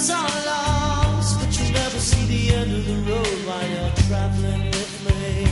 lovers are lost, but you never see the end of the road while you're traveling with me.